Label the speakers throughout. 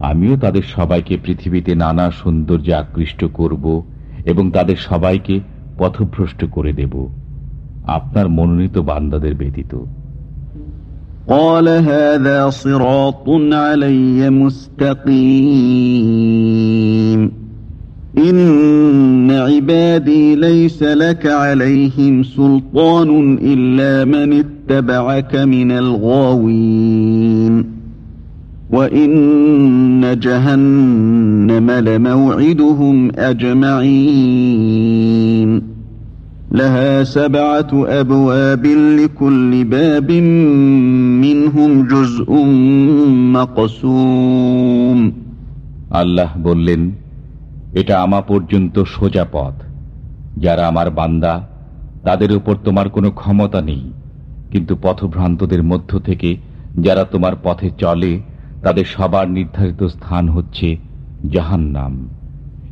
Speaker 1: আমিও তাদের সবাইকে পৃথিবীতে নানা সৌন্দর্যে আকৃষ্ট করব এবং তাদের সবাইকে পথভ্রষ্ট করে দেব আপনার মনোনীত বান্দাদের ব্যতীত
Speaker 2: قال هذا صراط علي مستقيم إن عبادي ليس لك عليهم سلطان إلا من اتبعك من الغاوين لها سبعة أبواب لكل باب منهم جزء مقسوم
Speaker 1: আল্লাহ বললেন এটা আমা পর্যন্ত সোজা পথ যারা আমার বান্দা তাদের উপর তোমার কোনো ক্ষমতা নেই কিন্তু পথভ্রান্তদের মধ্য থেকে যারা তোমার পথে চলে তাদের সবার নির্ধারিত স্থান হচ্ছে জাহান্নাম।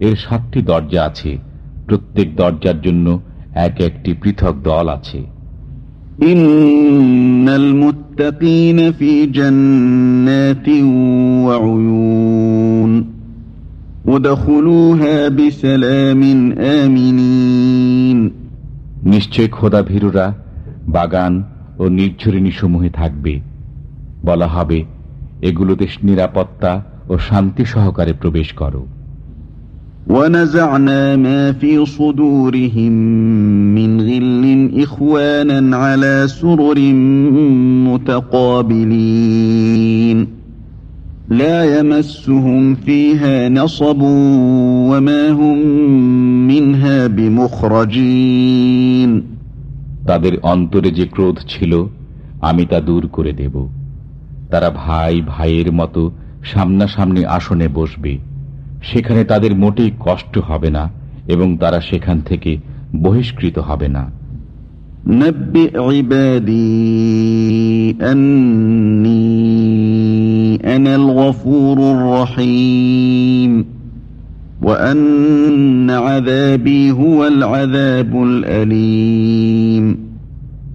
Speaker 1: এর সাতটি দরজা আছে। প্রত্যেক দরজার জন্য এক একটি পৃথক দল আছে। নিশ্চয় খোদাভীরুরা বাগান ও নির্ঝরিণী সমূহে থাকবে। বলা হবে এগুলোতে নিরাপত্তা ও শান্তি সহকারে প্রবেশ করো
Speaker 2: ونزعنا ما في صدورهم من غل إخوانا على سرر متقابلين لا يمسهم فيها نصب وما هم منها بمخرجين
Speaker 1: তাদের অন্তরে যে ক্রোধ ছিল আমি তা দূর করে দেব তারা ভাই ভাইয়ের মতো সামনাসামনি আসনে বসবে। সেখানে তাদের মোটেই কষ্ট হবে না এবং তারা সেখান থেকে বহিষ্কৃত হবে না।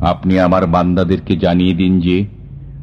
Speaker 1: আপনি আমার বান্দাদেরকে জানিয়ে দিন যে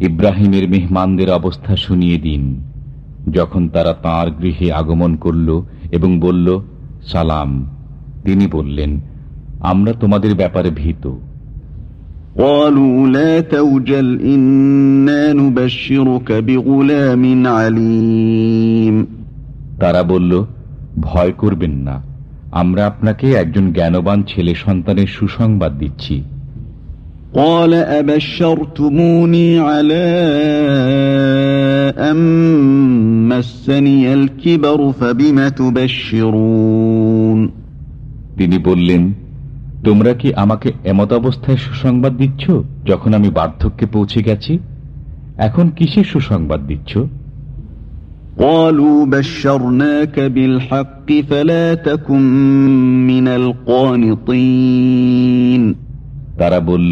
Speaker 1: ইব্রাহিমের মেহমানদের অবস্থা শুনিয়ে দিন যখন তারা তার গৃহে আগমন করল এবং বলল সালাম। তিনি বললেন আমরা তোমাদের ব্যাপারে ভীত। তারা বলল ভয় করবেন না আমরা আপনাকে একজন জ্ঞানবান ছেলে সন্তানের সুসংবাদ দিচ্ছি।
Speaker 2: قال أبشرتموني على أن مسني الكبر فبم تبشرون
Speaker 1: তিনি বললেন তোমরা কি আমাকে এমত অবস্থায় সুসংবাদ দিচ্ছ যখন আমি বার্ধক্যে পৌঁছে গেছি এখন কিসের সুসংবাদ দিচ্ছ
Speaker 2: قالوا بشرناك بالحق فلا تكن من القانطين
Speaker 1: তারা বলল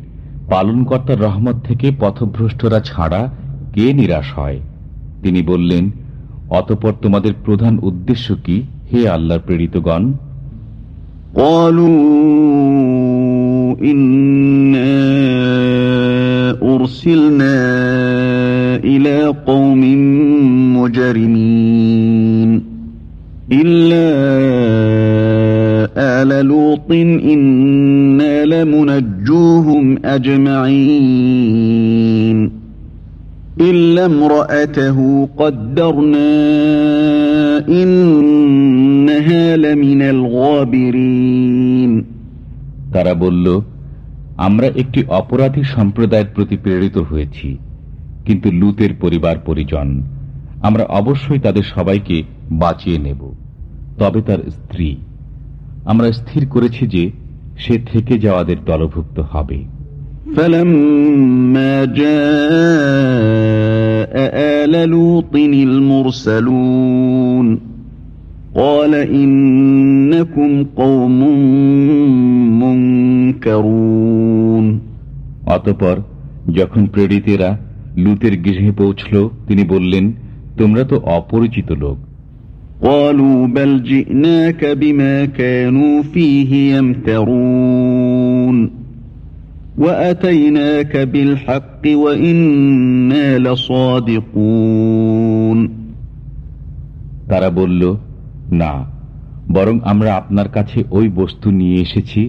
Speaker 1: পালনকর্তার রহমত থেকে পথভ্রষ্টরা ছাড়া কে নিরাশ হয়? তিনি বললেন, অতপর তোমাদের প্রধান উদ্দেশ্য কি, হে আল্লাহর প্রেরিতগণ?
Speaker 2: ইল্লা আলা লুতিন ইন্ন قوم مجرمين إلا آل لوط إنا لمنجوهم أجمعين إلا امرأته قدرنا إنها لمن الغابرين
Speaker 1: তারা বলল আমরা একটি অপরাধী সম্প্রদায়ের প্রতি প্রেরিত হয়েছি কিন্তু লুতের পরিবার পরিজন আমরা অবশ্যই তাদের সবাইকে বাঁচিয়ে নেব তবে তার স্ত্রী আমরা স্থির করেছি যে সে থেকে যাওয়াদের দলভুক্ত হবে
Speaker 2: فلما جاء آل لوط المرسلون قال إنكم قوم منكرون
Speaker 1: অতপর যখন প্রেরিতেরা লুতের গৃহে পৌঁছল তিনি বললেন তোমরা তো অপরিচিত লোক
Speaker 2: قالوا بل جئناك بما كانوا فيه يمترون وأتيناك بالحق وإنا لصادقون
Speaker 1: তারা বলল না বরং আমরা আপনার কাছে ওই বস্তু নিয়ে এসেছি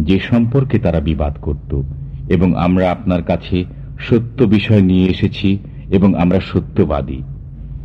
Speaker 1: যে সম্পর্কে তারা বিবাদ করত এবং আমরা আপনার কাছে সত্য বিষয় নিয়ে এসেছি এবং আমরা সত্যবাদী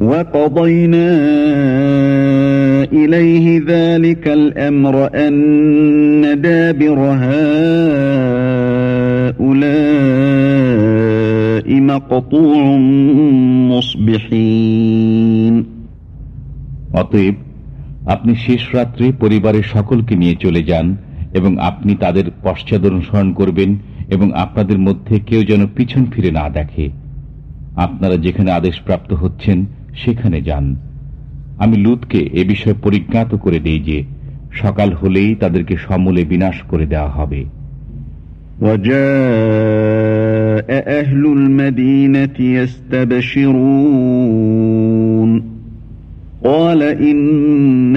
Speaker 2: وقضينا إليه ذلك الأمر أن دابر هؤلاء مقطوع مصبحين
Speaker 1: অতএব আপনি শেষ রাত্রে পরিবারের সকলকে নিয়ে চলে যান এবং আপনি তাদের পশ্চাদ অনুসরণ করবেন এবং আপনাদের মধ্যে কেউ যেন পিছন ফিরে না দেখে আপনারা যেখানে আদেশপ্রাপ্ত হচ্ছেন সেখানে যান আমি লুতকে এ বিষয়ে পরিজ্ঞাত করে দিই যে সকাল হলেই তাদেরকে সমূলে বিনাশ করে দেওয়া হবে
Speaker 2: وجاء أهل المدينة يستبشرون قال إن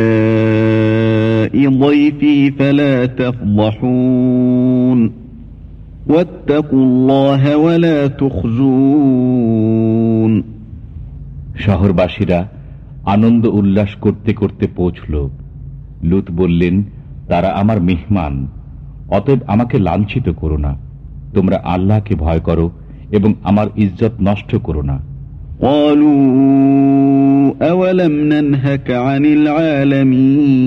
Speaker 2: هؤلاء ضيفي فلا تفضحون
Speaker 1: শহরবাসীরা আনন্দ উল্লাস করতে করতে পৌঁছল লুত বললেন তারা আমার মেহমান অতএব আমাকে লাঞ্ছিত করো না তোমরা আল্লাহকে ভয় করো এবং আমার ইজ্জত নষ্ট করো না
Speaker 2: قالوا أولم ننهك عن العالمين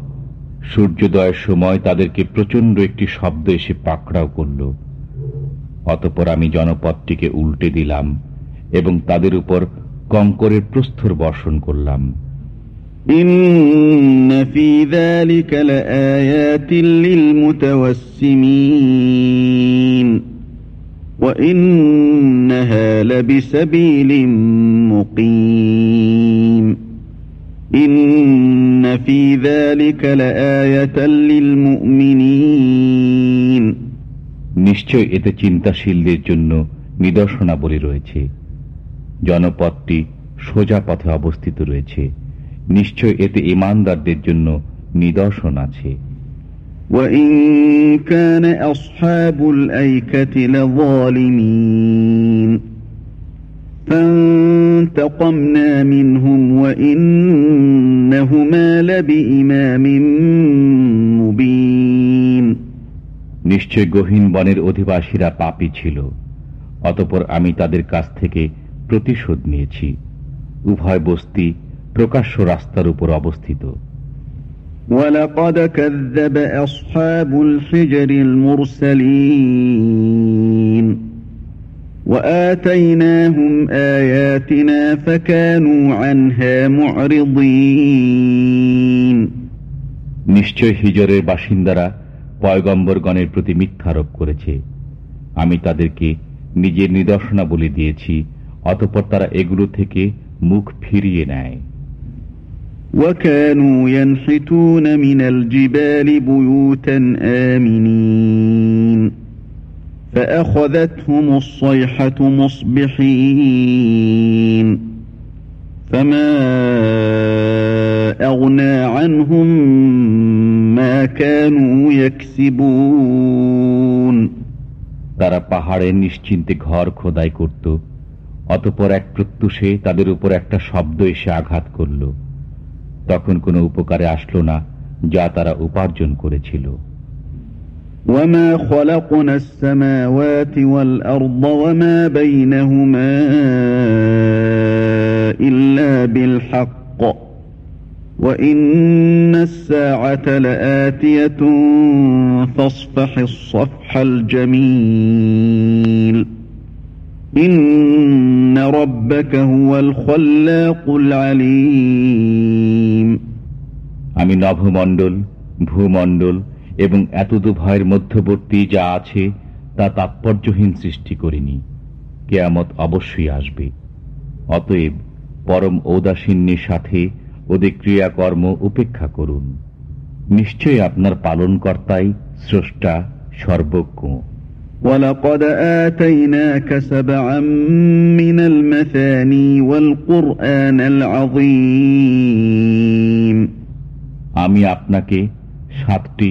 Speaker 1: সূর্যোদয়ের সময় তাদেরকে প্রচন্ড একটি শব্দ এসে পাকড়াও করল অতপর আমি জনপদটিকে উল্টে দিলাম এবং তাদের উপর কঙ্করের প্রস্তর বর্ষণ করলাম
Speaker 2: إن في ذلك لآيات للمتوسمين وإنها لبسبيل مقيم
Speaker 1: নিশ্চয় এতে চিন্তাশীলদের জন্য নিদর্শনাবলী রয়েছে জনপদটি সোজা পথে অবস্থিত রয়েছে নিশ্চয় এতে ইমানদারদের জন্য নিদর্শন আছে
Speaker 2: وإن كان أصحاب الأيكة لظالمين فانتقمنا منهم وإنهما لبإمام مبين
Speaker 1: নিশ্চয় গহীন বনের অধিবাসীরা পাপী ছিল অতপর আমি তাদের কাছ থেকে প্রতিশোধ নিয়েছি উভয় বস্তি প্রকাশ্য রাস্তার উপর অবস্থিত
Speaker 2: ولقد كذب أصحاب الحجر المرسلين
Speaker 1: নিশ্চয় হিজরের বাসিন্দারা পয়গম্বরগণের প্রতি মিথ্যারোপ করেছে আমি তাদেরকে নিজের নিদর্শনাবলী দিয়েছি অতপর তারা এগুলো থেকে মুখ ফিরিয়ে নেয়
Speaker 2: وكانوا ينحتون من الجبال بيوتا آمنين فأخذتهم الصيحة مصبحين فما أغنى عنهم ما كانوا يكسبون
Speaker 1: তারা পাহাড়ে নিশ্চিন্তে ঘর খোদাই করত অতপর এক প্রত্যুষে তাদের উপর একটা শব্দ এসে আঘাত করল তখন কোনো উপকারে আসলো না যা তারা উপার্জন করেছিল
Speaker 2: وما خلقنا السماوات والأرض وما بينهما إلا بالحق وإن الساعة لآتية فاصفح الصفح الجميل إن ربك هو الخلاق العليم
Speaker 1: আমি নভমণ্ডল ভূমণ্ডল এবং এতদু ভয়ের মধ্যবর্তী যা আছে তা তাৎপর্যহীন সৃষ্টি করিনি কেয়ামত অবশ্যই আসবে অতএব পরম ঔদাসীন্যের সাথে ওদের ক্রিয়াকর্ম উপেক্ষা করুন নিশ্চয়ই আপনার পালনকর্তাই স্রষ্টা সর্বজ্ঞ
Speaker 2: ولقد آتيناك سبعا من المثاني والقرآن العظيم
Speaker 1: আমি আপনাকে সাতটি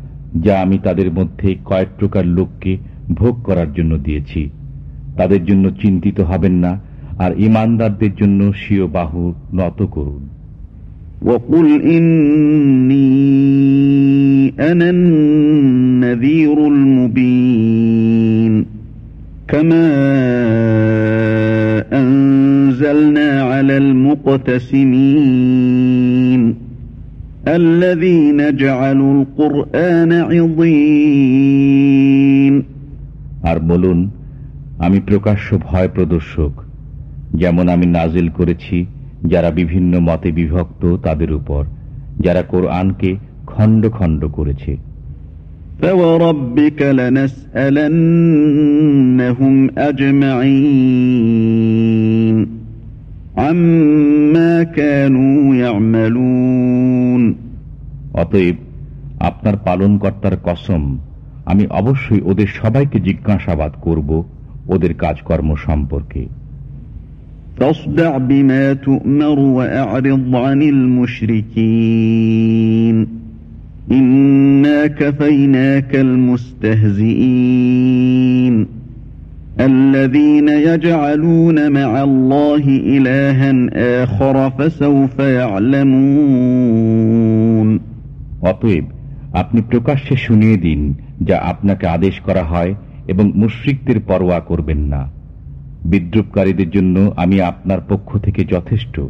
Speaker 1: যা আমি তাদের মধ্যে কয়েক প্রকার লোককে ভোগ করার জন্য দিয়েছি তাদের জন্য চিন্তিত হবেন না আর ইমানদারদের জন্য স্বীয় বাহু নত করুন
Speaker 2: وقل إني أنا النذير المبين كما أنزلنا على المقتسمين
Speaker 1: আর বলুন আমি প্রকাশ্য ভয় প্রদর্শক যেমন আমি নাজিল করেছি যারা বিভিন্ন মতে বিভক্ত তাদের উপর যারা কোরআনকে খণ্ড খণ্ড করেছে
Speaker 2: فوربك
Speaker 1: অতএব আপনার পালন কর্তার কসম আমি অবশ্যই ওদের সবাইকে জিজ্ঞাসাবাদ করব ওদের কাজকর্ম সম্পর্কে।
Speaker 2: ইন্না কাফাইনাকাল মুস্তাহজিইন الذين يجعلون مع الله إلها آخر فسوف يعلمون
Speaker 1: অতএব আপনি প্রকাশ্যে শুনিয়ে দিন যা আপনাকে আদেশ করা হয় এবং মুশ্রিকদের পরোয়া করবেন না বিদ্রুপকারীদের জন্য আমি আপনার পক্ষ থেকে যথেষ্ট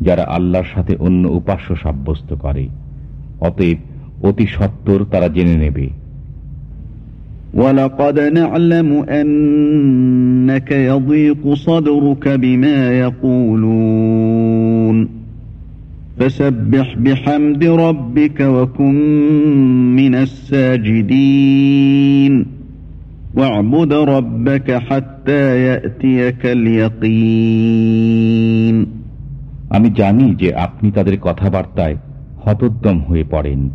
Speaker 1: যারা আল্লাহর সাথে অন্য উপাস্য সাব্যস্ত করে অতএব অতি সত্বর তারা জেনে নেবে
Speaker 2: ولقد نعلم أنك يضيق صدرك بما يقولون فسبح بحمد ربك وكن من الساجدين واعبد ربك حتى يأتيك اليقين
Speaker 1: আমি জানি যে আপনি তাদের কথাবার্তায় হতোদ্যম হয়ে পড়েন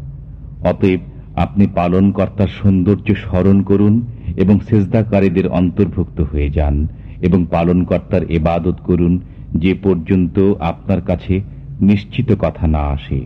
Speaker 1: অতএব আপনি পালনকর্তার সৌন্দর্য স্মরণ করুন এবং সেজদাকারীদের অন্তর্ভুক্ত হয়ে যান এবং পালনকর্তার এবাদত করুন যে পর্যন্ত আপনার কাছে নিশ্চিত কথা না আসে।